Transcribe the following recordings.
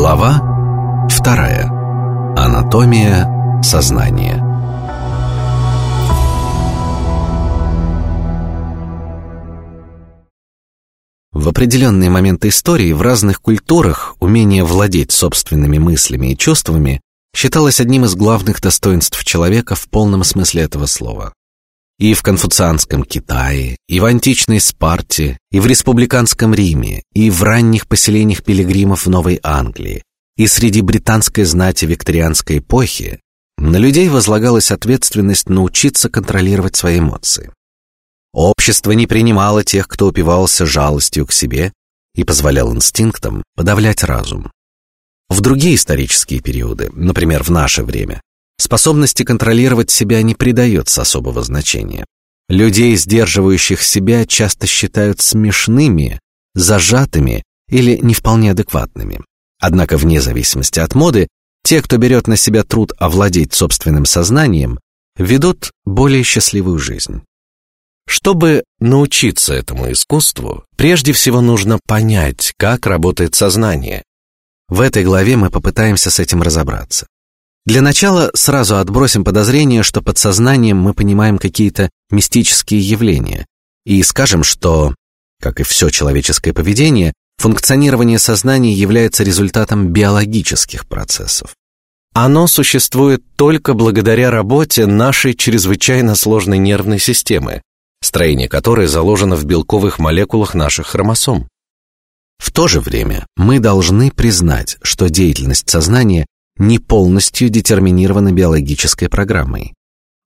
Глава вторая. Анатомия сознания. В определенные моменты истории в разных культурах умение владеть собственными мыслями и чувствами считалось одним из главных достоинств человека в полном смысле этого слова. И в конфуцианском Китае, и в античной Спарте, и в республиканском Риме, и в ранних поселениях пилигримов в Новой Англии, и среди британской знати викторианской эпохи на людей возлагалась ответственность научиться контролировать свои эмоции. Общество не принимало тех, кто упивался жалостью к себе и позволял инстинктам подавлять разум. В другие исторические периоды, например, в наше время, способности контролировать себя не придается особого значения. Людей, сдерживающих себя, часто считают смешными, зажатыми или не вполне адекватными. Однако, вне зависимости от моды, те, кто берет на себя труд овладеть собственным сознанием, ведут более счастливую жизнь. Чтобы научиться этому искусству, прежде всего нужно понять, как работает сознание. В этой главе мы попытаемся с этим разобраться. Для начала сразу отбросим подозрение, что под сознанием мы понимаем какие-то мистические явления, и скажем, что, как и все человеческое поведение, функционирование сознания является результатом биологических процессов. Оно существует только благодаря работе нашей чрезвычайно сложной нервной системы, строение которой заложено в белковых молекулах наших хромосом. В то же время мы должны признать, что деятельность сознания не полностью детерминирована биологической программой.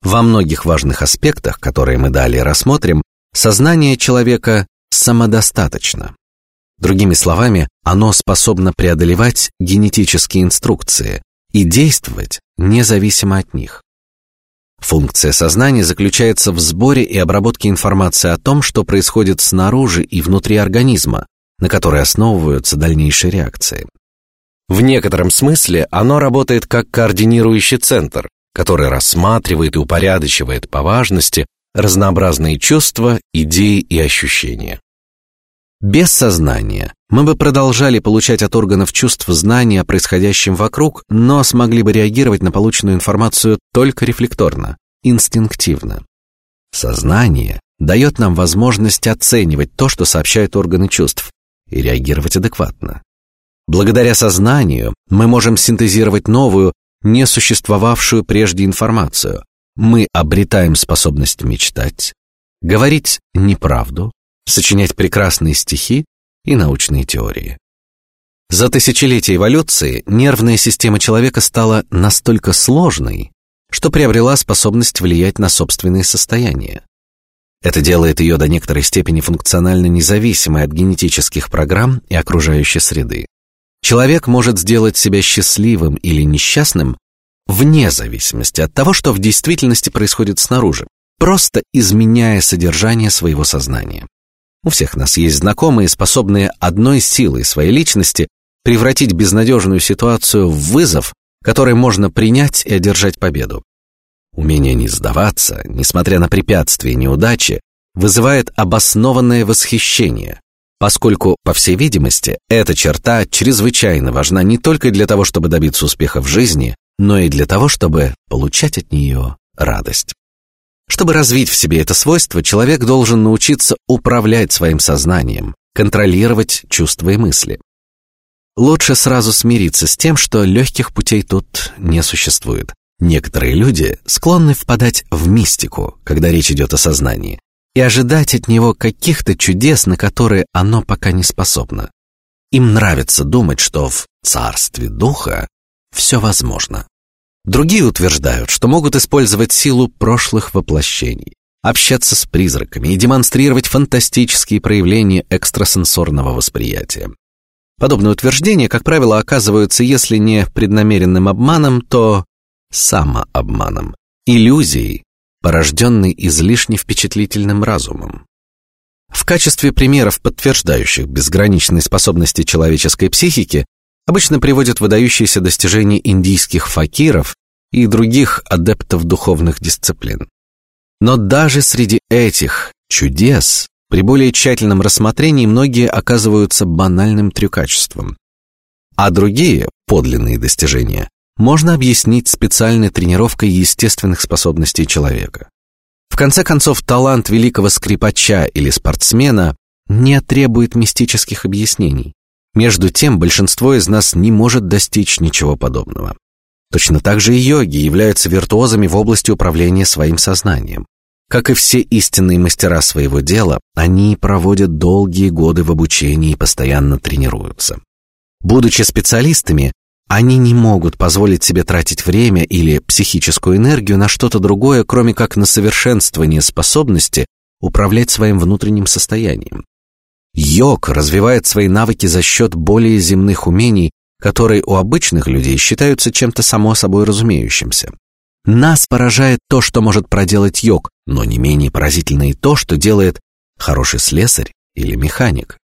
Во многих важных аспектах, которые мы далее рассмотрим, сознание человека самодостаточно. Другими словами, оно способно преодолевать генетические инструкции и действовать независимо от них. Функция сознания заключается в сборе и обработке информации о том, что происходит снаружи и внутри организма, на которой основываются дальнейшие реакции. В некотором смысле оно работает как координирующий центр, который рассматривает и упорядочивает по важности разнообразные чувства, идеи и ощущения. Без сознания мы бы продолжали получать от органов чувств знания о происходящем вокруг, но смогли бы реагировать на полученную информацию только рефлекторно, инстинктивно. Сознание дает нам возможность оценивать то, что сообщают органы чувств, и реагировать адекватно. Благодаря сознанию мы можем синтезировать новую, не существовавшую прежде информацию. Мы обретаем способность мечтать, говорить неправду, сочинять прекрасные стихи и научные теории. За тысячелетия эволюции нервная система человека стала настолько сложной, что приобрела способность влиять на собственные состояния. Это делает ее до некоторой степени функционально независимой от генетических программ и окружающей среды. Человек может сделать себя счастливым или несчастным вне зависимости от того, что в действительности происходит снаружи, просто изменяя содержание своего сознания. У всех нас есть знакомые, способные одной силой своей личности превратить безнадежную ситуацию в вызов, который можно принять и одержать победу. Умение не сдаваться, несмотря на препятствия и неудачи, вызывает обоснованное восхищение, поскольку, по всей видимости, эта черта чрезвычайно важна не только для того, чтобы добиться успеха в жизни, но и для того, чтобы получать от нее радость. Чтобы развить в себе это свойство, человек должен научиться управлять своим сознанием, контролировать чувства и мысли. Лучше сразу смириться с тем, что легких путей тут не существует. Некоторые люди склонны впадать в мистику, когда речь идет о сознании, и ожидать от него каких-то чудес, на которые оно пока не способно. Им нравится думать, что в царстве духа все возможно. Другие утверждают, что могут использовать силу прошлых воплощений, общаться с призраками и демонстрировать фантастические проявления экстрасенсорного восприятия. Подобные утверждения, как правило, оказываются, если не преднамеренным обманом, то самообманом, иллюзией, порожденный излишне впечатлительным разумом. В качестве примеров, подтверждающих безграничные способности человеческой психики, обычно приводят выдающиеся достижения индийских факиров и других адептов духовных дисциплин. Но даже среди этих чудес при более тщательном рассмотрении многие оказываются банальным трюкачеством. а другие, подлинные достижения, можно объяснить специальной тренировкой естественных способностей человека. В конце концов, талант великого скрипача или спортсмена не требует мистических объяснений. Между тем, большинство из нас не может достичь ничего подобного. Точно так же и йоги являются виртуозами в области управления своим сознанием. Как и все истинные мастера своего дела, они проводят долгие годы в обучении и постоянно тренируются. Будучи специалистами, они не могут позволить себе тратить время или психическую энергию на что-то другое, кроме как на совершенствование способности управлять своим внутренним состоянием. Йог развивает свои навыки за счет более земных умений, которые у обычных людей считаются чем-то само собой разумеющимся. Нас поражает то, что может проделать йог, но не менее поразительно и то, что делает хороший слесарь или механик.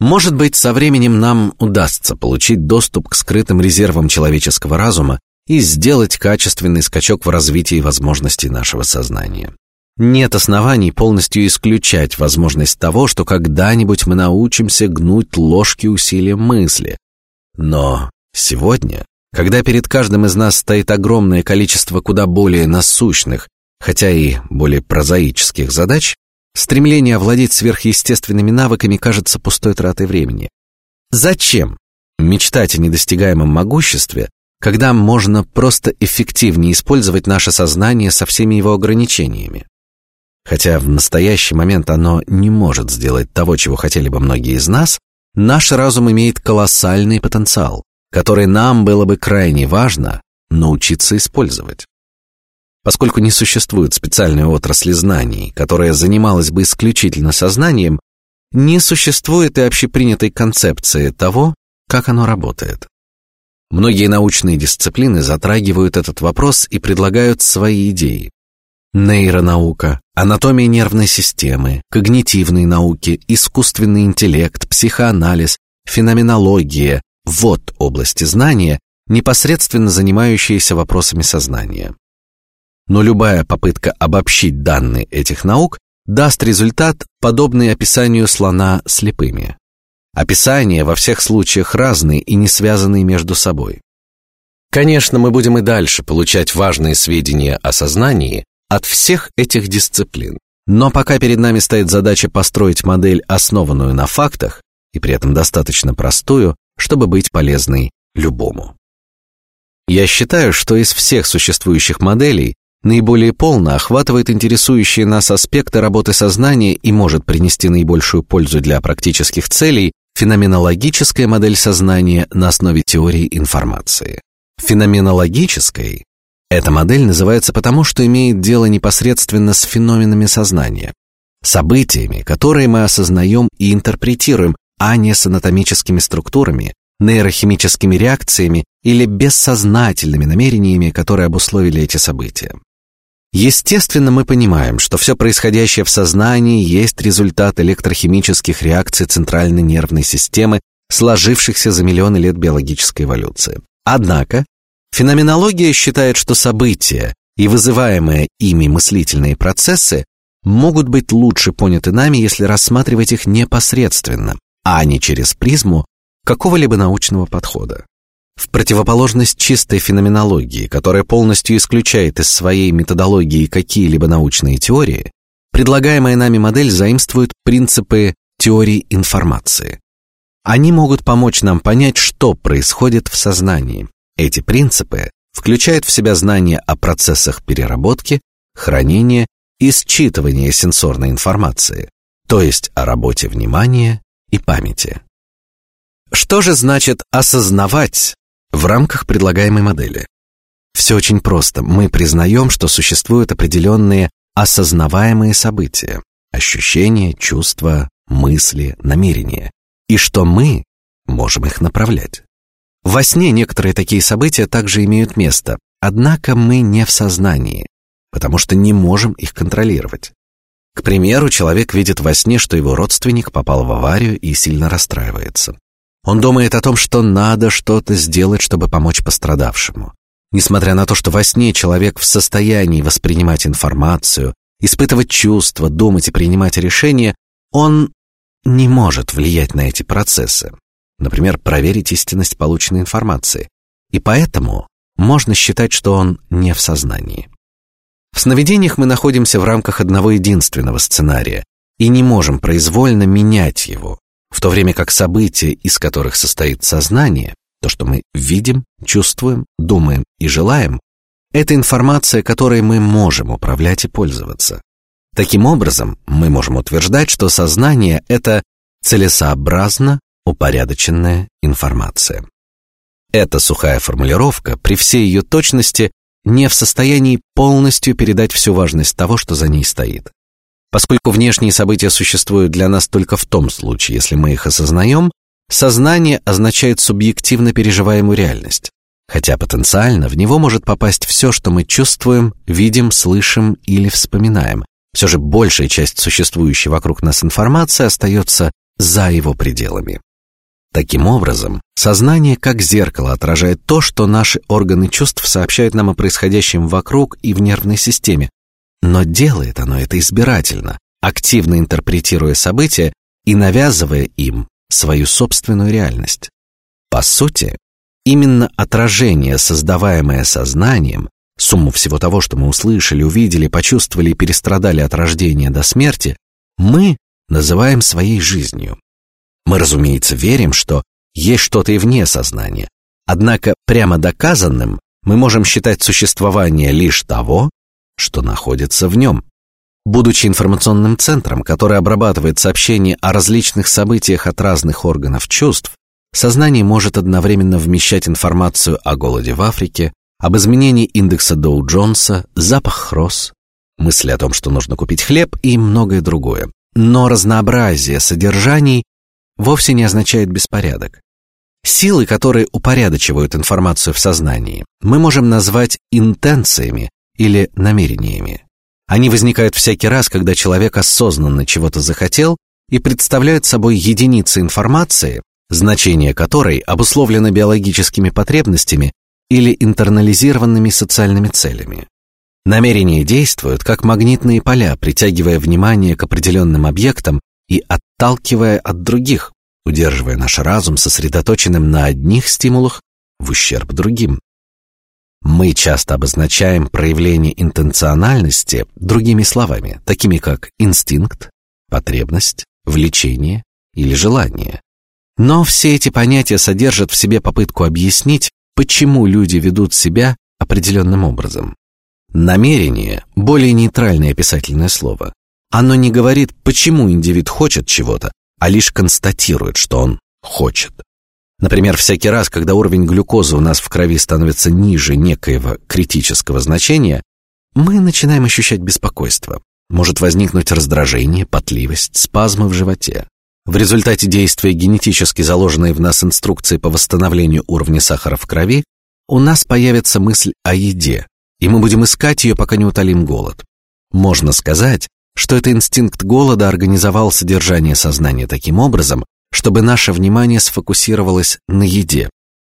Может быть, со временем нам удастся получить доступ к скрытым резервам человеческого разума и сделать качественный скачок в развитии возможностей нашего сознания. Нет оснований полностью исключать возможность того, что когда-нибудь мы научимся гнуть ложки усилием мысли. Но сегодня, когда перед каждым из нас стоит огромное количество куда более насущных, хотя и более прозаических задач, стремление овладеть сверхъестественными навыками кажется пустой тратой времени. Зачем мечтать о недостигаемом могуществе, когда можно просто эффективнее использовать наше сознание со всеми его ограничениями? Хотя в настоящий момент оно не может сделать того, чего хотели бы многие из нас, наш разум имеет колоссальный потенциал, который нам было бы крайне важно научиться использовать. Поскольку не существует специальной отрасли знаний, которая занималась бы исключительно сознанием, не существует и общепринятой концепции того, как оно работает. Многие научные дисциплины затрагивают этот вопрос и предлагают свои идеи. Нейронаука, анатомия нервной системы, когнитивные науки, искусственный интеллект, психоанализ, феноменология – вот области знания, непосредственно занимающиеся вопросами сознания. Но любая попытка обобщить данные этих наук даст результат, подобный описанию слона слепыми. Описания во всех случаях разные и не связанные между собой. Конечно, мы будем и дальше получать важные сведения о сознании, от всех этих дисциплин. Но пока перед нами стоит задача построить модель, основанную на фактах, и при этом достаточно простую, чтобы быть полезной любому. Я считаю, что из всех существующих моделей наиболее полно охватывает интересующие нас аспекты работы сознания и может принести наибольшую пользу для практических целей феноменологическая модель сознания на основе теории информации. Феноменологической эта модель называется потому, что имеет дело непосредственно с феноменами сознания, событиями, которые мы осознаем и интерпретируем, а не с анатомическими структурами, нейрохимическими реакциями или бессознательными намерениями, которые обусловили эти события. Естественно, мы понимаем, что все происходящее в сознании есть результат электрохимических реакций центральной нервной системы, сложившихся за миллионы лет биологической эволюции. Однако Феноменология считает, что события и вызываемые ими мыслительные процессы могут быть лучше поняты нами, если рассматривать их непосредственно, а не через призму какого-либо научного подхода. В противоположность чистой феноменологии, которая полностью исключает из своей методологии какие-либо научные теории, предлагаемая нами модель заимствует принципы теории информации. Они могут помочь нам понять, что происходит в сознании, эти принципы включают в себя знания о процессах переработки, хранения и считывания сенсорной информации, то есть о работе внимания и памяти. Что же значит осознавать в рамках предлагаемой модели? Все очень просто. Мы признаем, что существуют определенные осознаваемые события, ощущения, чувства, мысли, намерения, и что мы можем их направлять. Во сне некоторые такие события также имеют место, однако мы не в сознании, потому что не можем их контролировать. К примеру, человек видит во сне, что его родственник попал в аварию и сильно расстраивается. Он думает о том, что надо что-то сделать, чтобы помочь пострадавшему. Несмотря на то, что во сне человек в состоянии воспринимать информацию, испытывать чувства, думать и принимать решения, он не может влиять на эти процессы. например, проверить истинность полученной информации, и поэтому можно считать, что он не в сознании. В сновидениях мы находимся в рамках одного единственного сценария и не можем произвольно менять его, в то время как события, из которых состоит сознание, то, что мы видим, чувствуем, думаем и желаем, это информация, которой мы можем управлять и пользоваться. Таким образом, мы можем утверждать, что сознание – это целесообразно упорядоченная информация. Эта сухая формулировка, при всей ее точности, не в состоянии полностью передать всю важность того, что за ней стоит. Поскольку внешние события существуют для нас только в том случае, если мы их осознаем, сознание означает субъективно переживаемую реальность, хотя потенциально в него может попасть все, что мы чувствуем, видим, слышим или вспоминаем. Все же большая часть существующей вокруг нас информации остается за его пределами. Таким образом, сознание как зеркало отражает то, что наши органы чувств сообщают нам о происходящем вокруг и в нервной системе, но делает оно это избирательно, активно интерпретируя события и навязывая им свою собственную реальность. По сути, именно отражение, создаваемое сознанием, сумму всего того, что мы услышали, увидели, почувствовали и перестрадали от рождения до смерти, мы называем своей жизнью. Мы, разумеется, верим, что есть что-то и вне сознания. Однако прямо доказанным мы можем считать существование лишь того, что находится в нем. Будучи информационным центром, который обрабатывает сообщения о различных событиях от разных органов чувств, сознание может одновременно вмещать информацию о голоде в Африке, об изменении индекса Доу-Джонса, запах роз, мысли о том, что нужно купить хлеб и многое другое. Но разнообразие содержаний вовсе не означает беспорядок. Силы, которые упорядочивают информацию в сознании, мы можем назвать интенциями или намерениями. Они возникают всякий раз, когда человек осознанно чего-то захотел и представляют собой единицы информации, значение которой обусловлено биологическими потребностями или интернализированными социальными целями. Намерения действуют как магнитные поля, притягивая внимание к определенным объектам и отталкивая от других, удерживая наш разум сосредоточенным на одних стимулах в ущерб другим. Мы часто обозначаем проявление интенциональности другими словами, такими как инстинкт, потребность, влечение или желание. Но все эти понятия содержат в себе попытку объяснить, почему люди ведут себя определенным образом. Намерение более нейтральное описательное слово. Оно не говорит, почему индивид хочет чего-то, а лишь констатирует, что он хочет. Например, всякий раз, когда уровень глюкозы у нас в крови становится ниже некоего критического значения, мы начинаем ощущать беспокойство. Может возникнуть раздражение, потливость, спазмы в животе. В результате действия генетически заложенной в нас инструкции по восстановлению уровня сахара в крови, у нас появится мысль о еде, и мы будем искать ее, пока не утолим голод. Можно сказать, что это инстинкт голода организовал содержание сознания таким образом, чтобы наше внимание сфокусировалось на еде.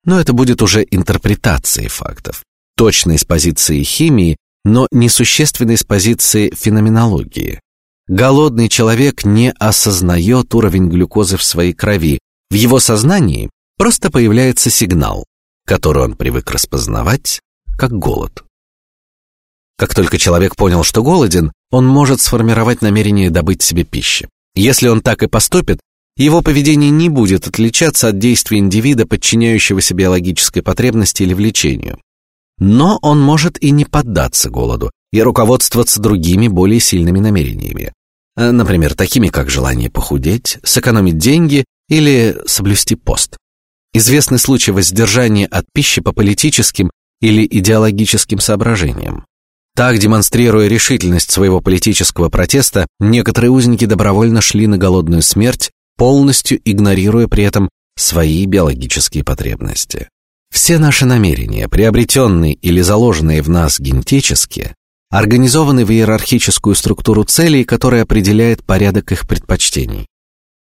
Но это будет уже интерпретацией фактов, точной с позиции химии, но несущественной с позиции феноменологии. Голодный человек не осознает уровень глюкозы в своей крови. В его сознании просто появляется сигнал, который он привык распознавать как голод. Как только человек понял, что голоден, он может сформировать намерение добыть себе пищи. Если он так и поступит, его поведение не будет отличаться от действий индивида, подчиняющегося биологической потребности или влечению. Но он может и не поддаться голоду и руководствоваться другими более сильными намерениями, э, например, такими как желание похудеть, сэкономить деньги или соблюсти пост. Известны случаи воздержания от пищи по политическим или идеологическим соображениям. Так, демонстрируя решительность своего политического протеста, некоторые узники добровольно шли на голодную смерть, полностью игнорируя при этом свои биологические потребности. Все наши намерения, приобретенные или заложенные в нас генетически, организованы в иерархическую структуру целей, которая определяет порядок их предпочтений.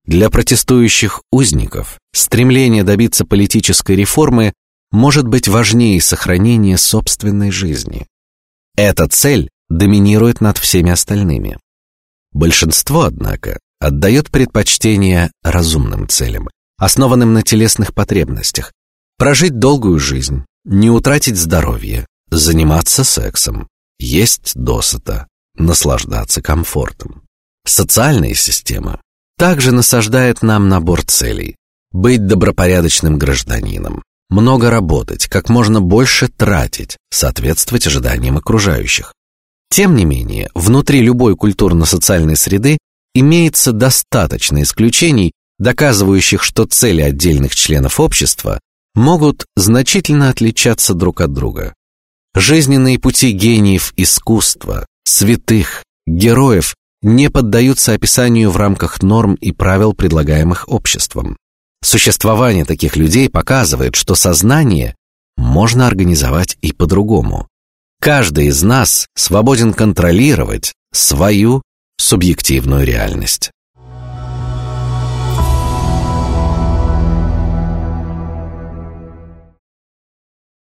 Для протестующих узников стремление добиться политической реформы может быть важнее сохранения собственной жизни. Эта цель доминирует над всеми остальными. Большинство, однако, отдает предпочтение разумным целям, основанным на телесных потребностях, прожить долгую жизнь, не утратить здоровье, заниматься сексом, есть досыта, наслаждаться комфортом. Социальная система также насаждает нам набор целей: быть добропорядочным гражданином, много работать, как можно больше тратить, соответствовать ожиданиям окружающих. Тем не менее, внутри любой культурно-социальной среды имеется достаточно исключений, доказывающих, что цели отдельных членов общества могут значительно отличаться друг от друга. Жизненные пути гениев искусства, святых, героев не поддаются описанию в рамках норм и правил, предлагаемых обществом. Существование таких людей показывает, что сознание можно организовать и по-другому. Каждый из нас свободен контролировать свою субъективную реальность.